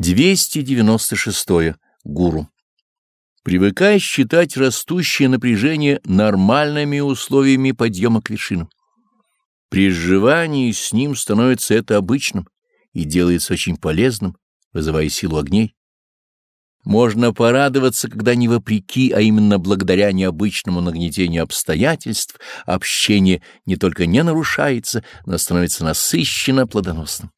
296. Гуру. Привыкай считать растущее напряжение нормальными условиями подъема к вершинам. При сживании с ним становится это обычным и делается очень полезным, вызывая силу огней. Можно порадоваться, когда не вопреки, а именно благодаря необычному нагнетению обстоятельств общение не только не нарушается, но становится насыщенно плодоносным.